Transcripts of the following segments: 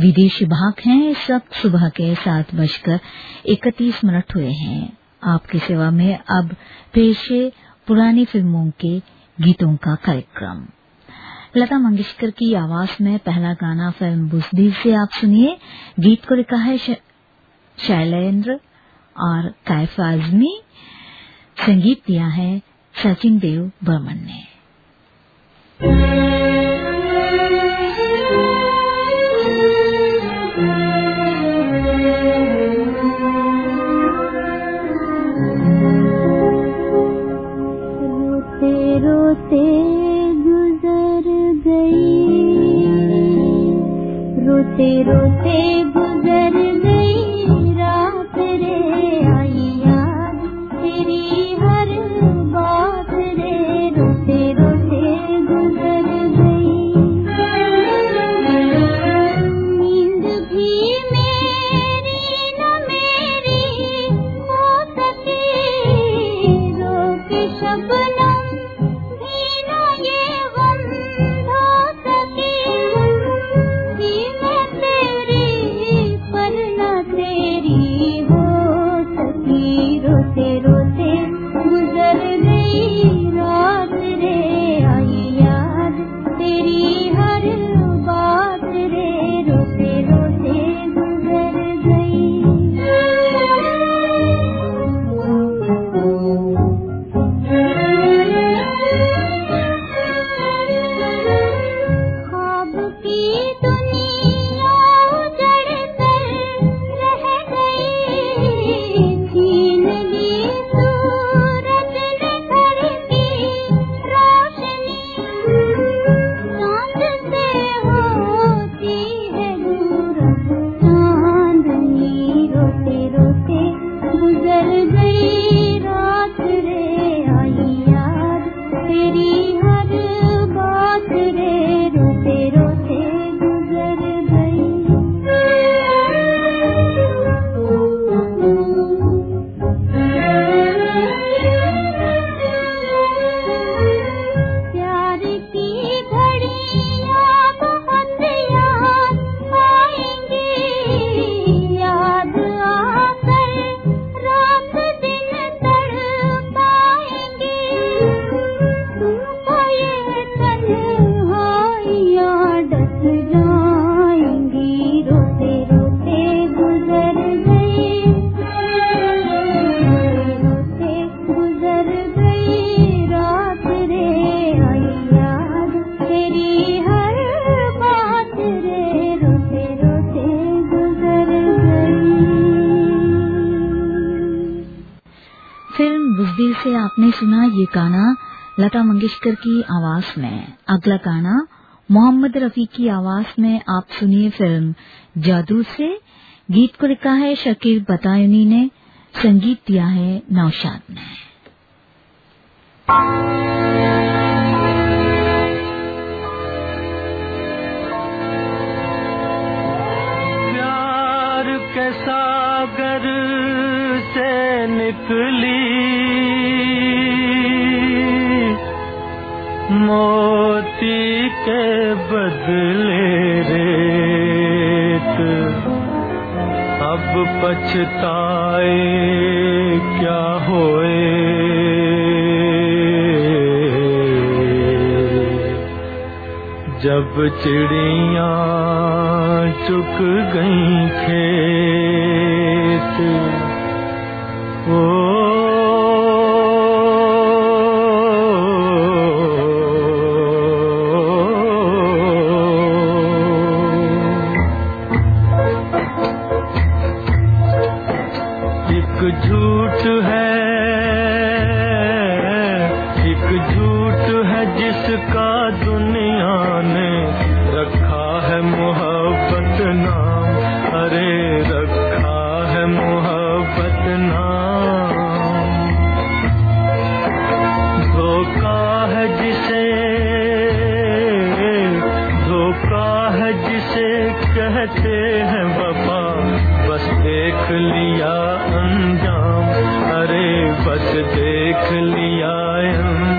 विदेशी भाग हैं इस वक्त सुबह के सात बजकर इकतीस मिनट हुए हैं। आपकी सेवा में अब पेश है पुरानी फ़िल्मों के गीतों का कार्यक्रम। लता मंगेशकर की आवाज़ में पहला गाना फ़िल्म बुजदिल से आप सुनिए। गीत को लिखा है शैलेंद्र और कैफ आजमी। संगीत दिया है सचिन देव बर्मन ने। रोते रोते गुजर गई बुजदिल से आपने सुना ये गाना लता मंगेशकर की आवाज़ में। अगला गाना, मोहम्मद रफी की आवाज़ में आप सुनिए फ़िल्म जादू से। गीत को लिखा है शकीर बतायनी ने, संगीत दिया है नौशाद ने। प्यार के सागर से निकली मोती के बदले रेत। अब पछताए क्या होए? जब चिड़िया चुक गई खेत ओ लिया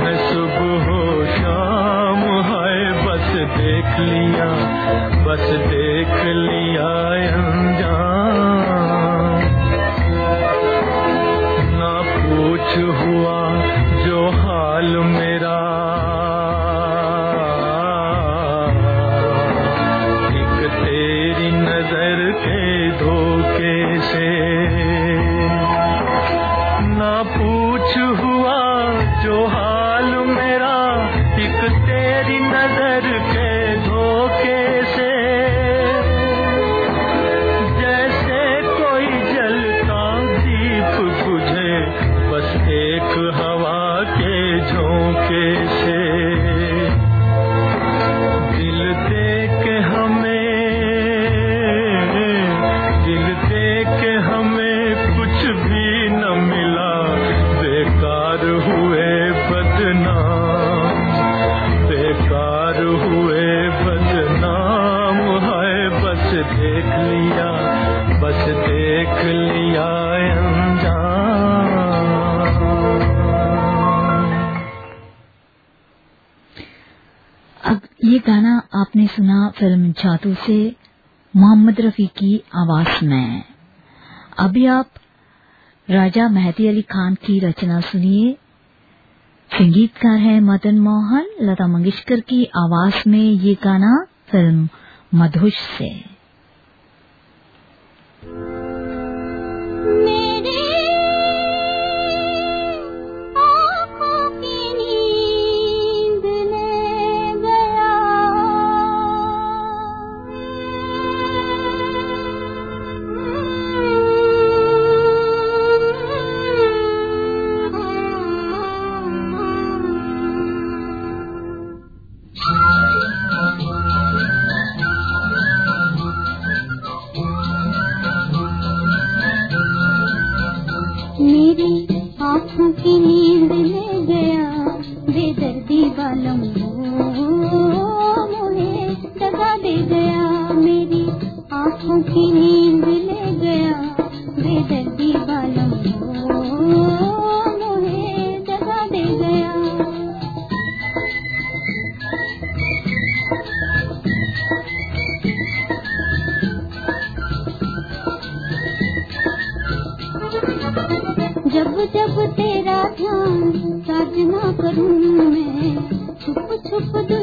है सुबह शाम है बस देख लिया बस देख फ़िल्म जादू से मोहम्मद रफी की आवाज़ में अभी आप राजा मेहती अली खान की रचना सुनिए संगीतकार हैं मदन मोहन, लता मंगेशकर की आवाज़ में ये गाना फ़िल्म मधुश से Thank you. खुद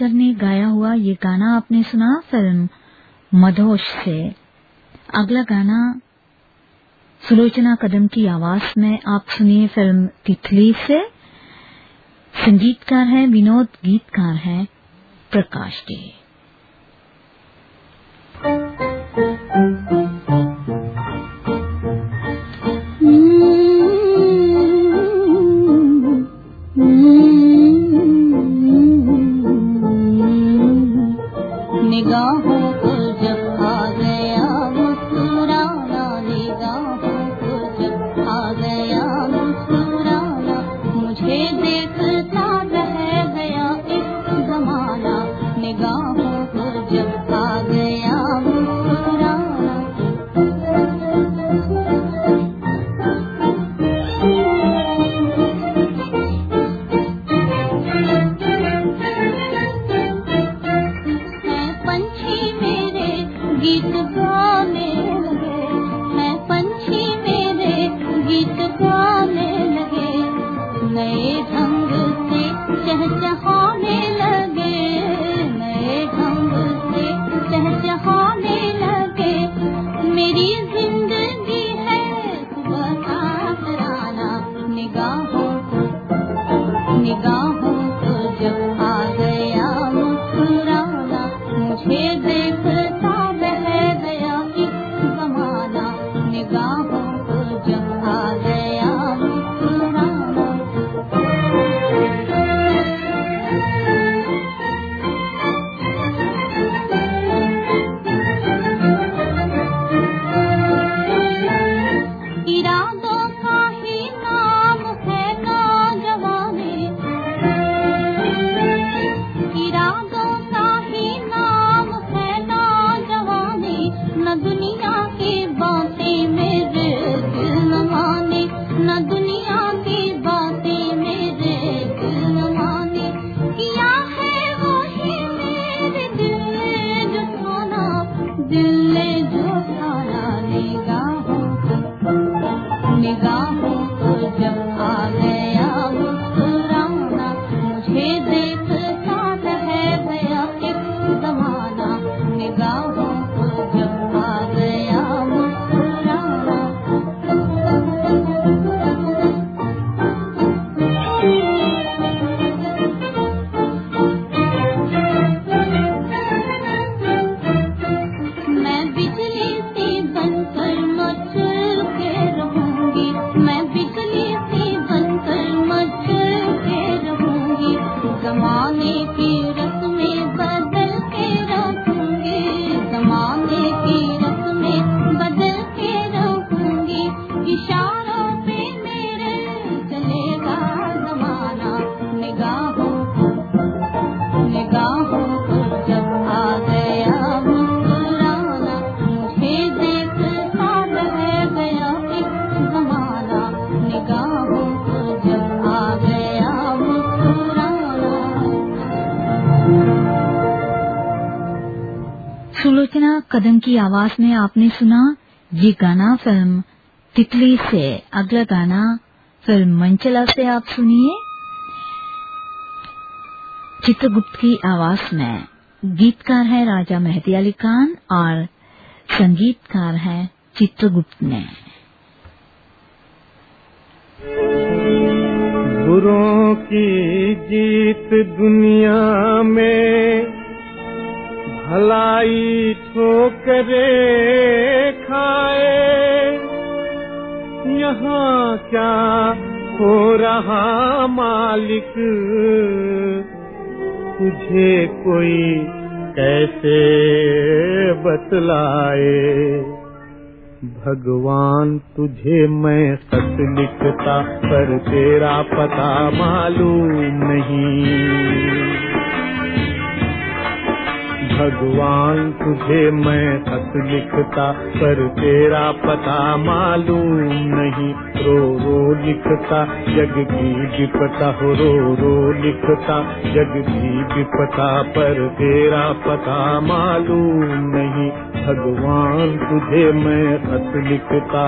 भास्कर ने गाया हुआ ये गाना आपने सुना फ़िल्म मधोश से। अगला गाना सुलोचना कदम की आवाज़ में आप सुनिए फ़िल्म तितली से। संगीतकार हैं, विनोद गीतकार हैं, प्रकाश जी निगाहों डे कदम की आवाज़ में आपने सुना, ये गाना फ़िल्म तितली से अगला गाना फ़िल्म मंचला से आप सुनिए। चित्रगुप्त की आवाज़ में गीतकार है राजा मेहदी अली खान और संगीतकार है चित्रगुप्त ने। बुरों की जीत दुनिया में भलाई ठोकरे खाए यहाँ क्या हो रहा मालिक? तुझे कोई कैसे बतलाए? भगवान तुझे मैं सच लिखता, पर तेरा पता मालूम नहीं। भगवान, तुझे मैं खत लिखता, पर तेरा पता मालूम नहीं। रो रो लिखता, जग की विपता, हो, रो रो लिखता, जग की विपता, पर तेरा पता मालूम नहीं। भगवान, तुझे मैं खत लिखता।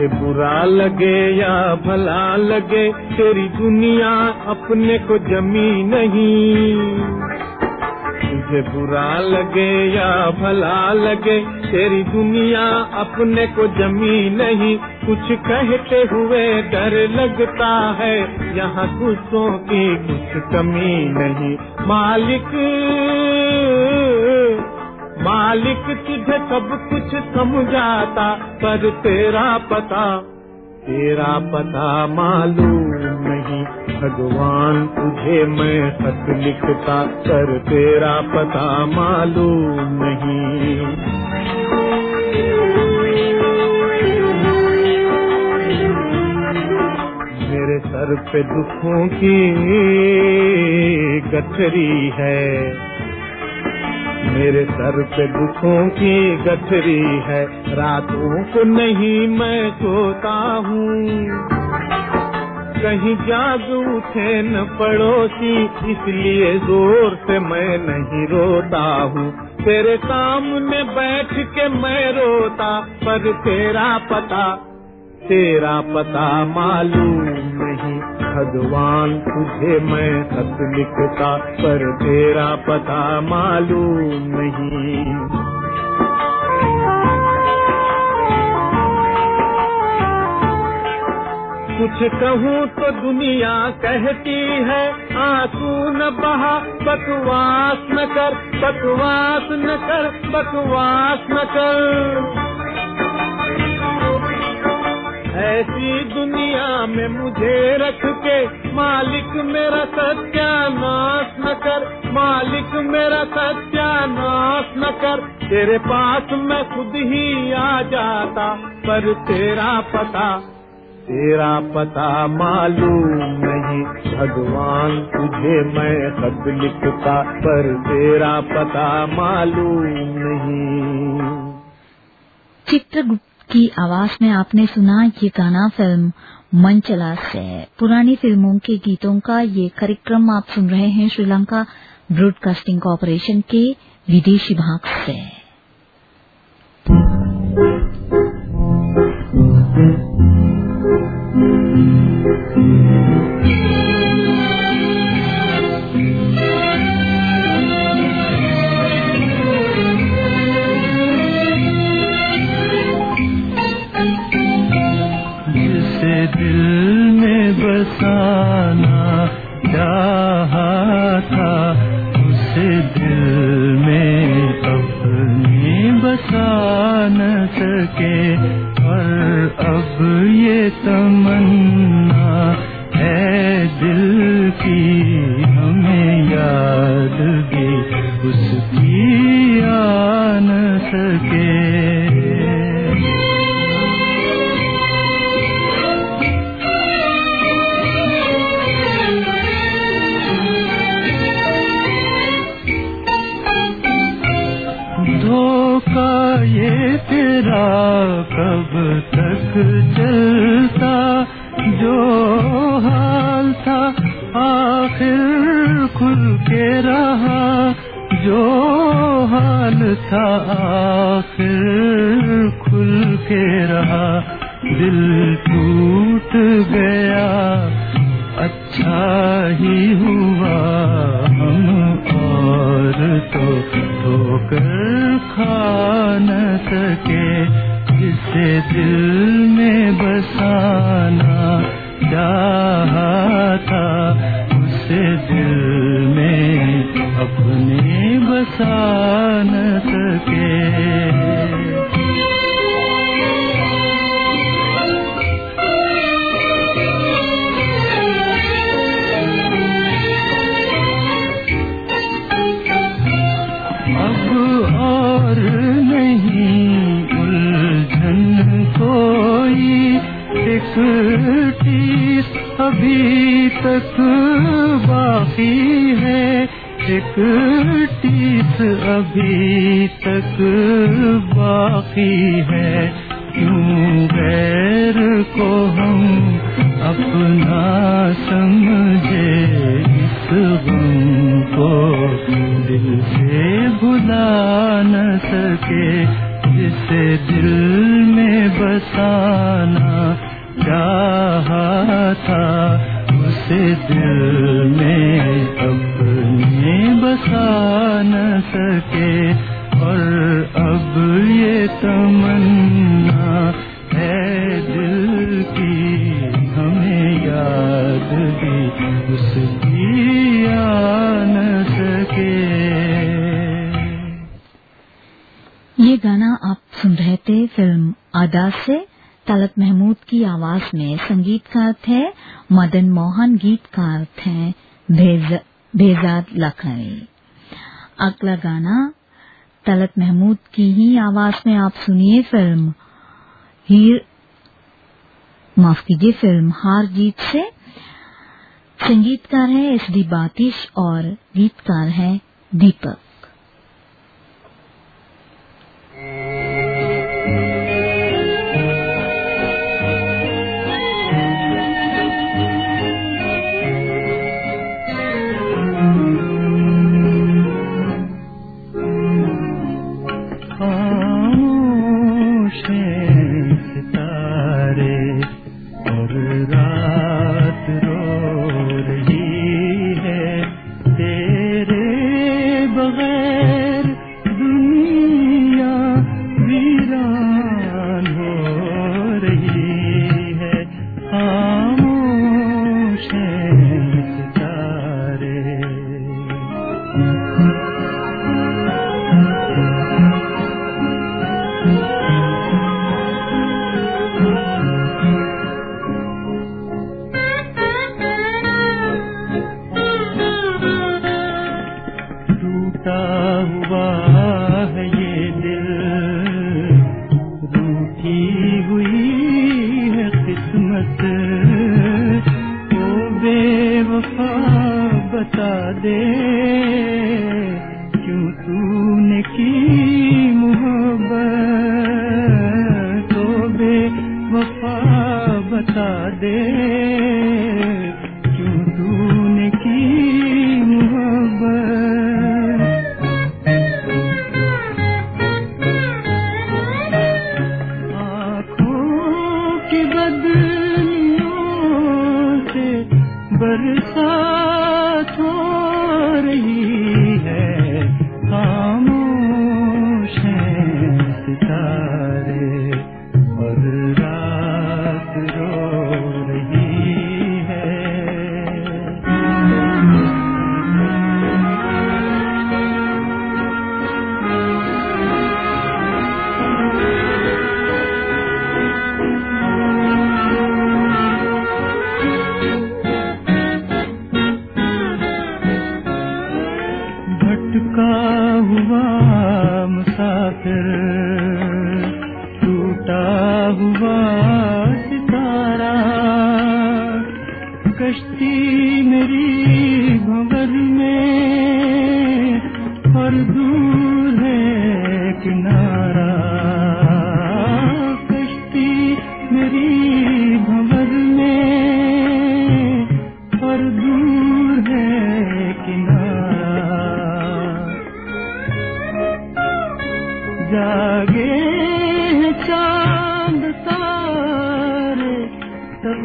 तुझे बुरा लगे या भला लगे, तेरी दुनिया अपने को जमी नहीं। तुझे बुरा लगे या भला लगे, तेरी दुनिया अपने को जमी नहीं। कुछ कहते हुए डर लगता है, यहाँ गुस्सों की कुछ कमी नहीं। मालिक मालिक तुझे सब कुछ समझाता, पर तेरा पता तेरा पता मालूम नहीं। भगवान तुझे मैं खत लिखता, पर तेरा पता मालूम नहीं। मेरे सर पे दुखों की गठरी है। मेरे सर पे दुखों की गठरी है। रातों को नहीं मैं सोता हूँ। कहीं जाग उठे न पड़ोसी, इसलिए ज़ोर से मैं नहीं रोता हूँ। तेरे सामने बैठ के मैं रोता, पर तेरा पता तेरा पता मालूम भगवान, तुझे मैं खत लिखता, पर तेरा पता मालूम नहीं। कुछ कहूँ तो दुनिया कहती है, आँसू न बहा, बकवास न कर, बकवास न कर, बकवास न कर। ऐसी दुनिया में मुझे रख के मालिक मेरा सत्यानाश न कर, मालिक मेरा सत्यानाश न कर। तेरे पास मैं खुद ही आ जाता, पर तेरा पता तेरा पता मालूम नहीं। भगवान तुझे मैं खत लिखता, पर तेरा पता मालूम नहीं। चित्रगुप्त की आवाज़ में आपने सुना ये गाना फ़िल्म मंचला से। पुरानी फ़िल्मों के गीतों का ये कार्यक्रम आप सुन रहे हैं श्रीलंका ब्रॉडकास्टिंग कॉरपोरेशन के विदेशी भाग से। सके और अब ये तमन्ना बसा न सके। अब और नहीं उलझन कोई अभी तक बाकी है। एक अभी तक बाकी है? क्यों गैर को हम अपना समझे? इस गम को दिल से भुला न सके, जिसे दिल में बसाना चाहा था, उसे दिल में अपने बसा न सके। और अब ये तमन्ना है दिल की हमें याद भी उसकी आ न सके। ये गाना आप सुन रहे थे फ़िल्म आदास। से तलत महमूद की आवाज़ में संगीतकार थे मदन मोहन गीतकार थे भेज, भेजाद लखनवी अगला गाना, तलत महमूद की ही आवाज़ में आप सुनिए फ़िल्म। हीर, माफ़ कीजिए, फ़िल्म हार जीत से। संगीतकार है एस डी बातिश और गीतकार है दीपक। दे ये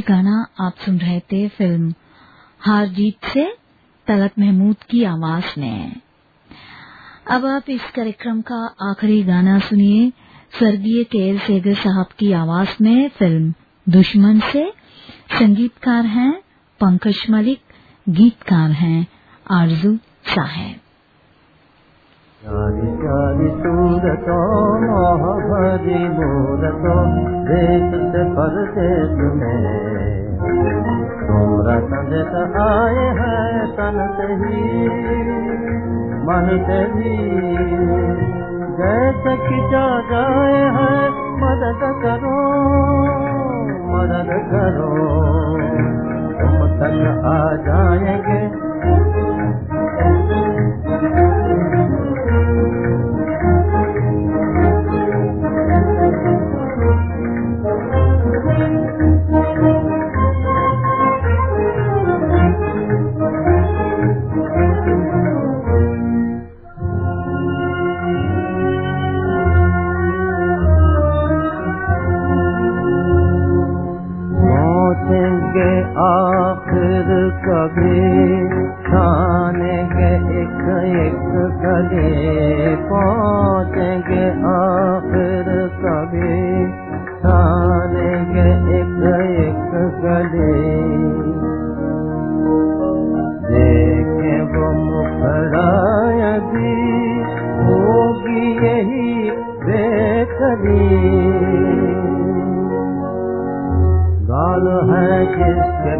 गाना आप सुन रहे थे फ़िल्म हार से तलत महमूद की आवाज़ में। अब आप इस कार्यक्रम का आखिरी गाना सुनिए। स्वर्गीय के एल सेगर साहब की आवाज़ में फ़िल्म दुश्मन से संगीतकार हैं, पंकज मलिक, गीतकार हैं, आरज़ू साहेब। सूरतो मूरतो आए हैं तन से ही, मन से भी जाए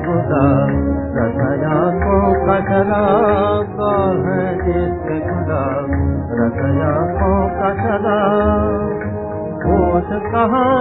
खुदा रसया को कचरा गाल है जिसके खुदा रसया को कचरा। होश कहाँ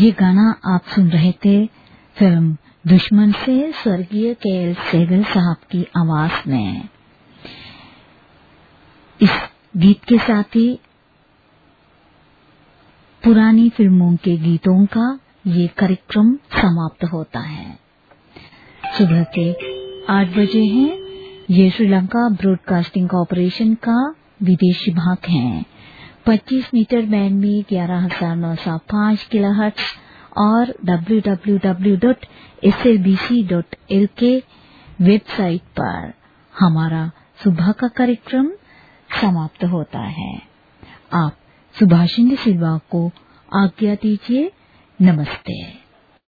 ये गाना आप सुन रहे थे फ़िल्म दुश्मन से स्वर्गीय के एल सेगल साहब की आवाज़ में। इस गीत के साथ ही पुरानी फ़िल्मों के गीतों का ये कार्यक्रम समाप्त होता है। सुबह के आठ बजे हैं। ये श्रीलंका ब्रॉडकास्टिंग कॉरपोरेशन का विदेशी भाग है। 25 मीटर बैंड में ग्यारह हज़ार नौ सौ पाँच किलो और www.slbc.lk वेबसाइट पर हमारा सुबह का कार्यक्रम समाप्त होता है। आप सुभाषिंद सिल्वा को आज्ञा दीजिए। नमस्ते।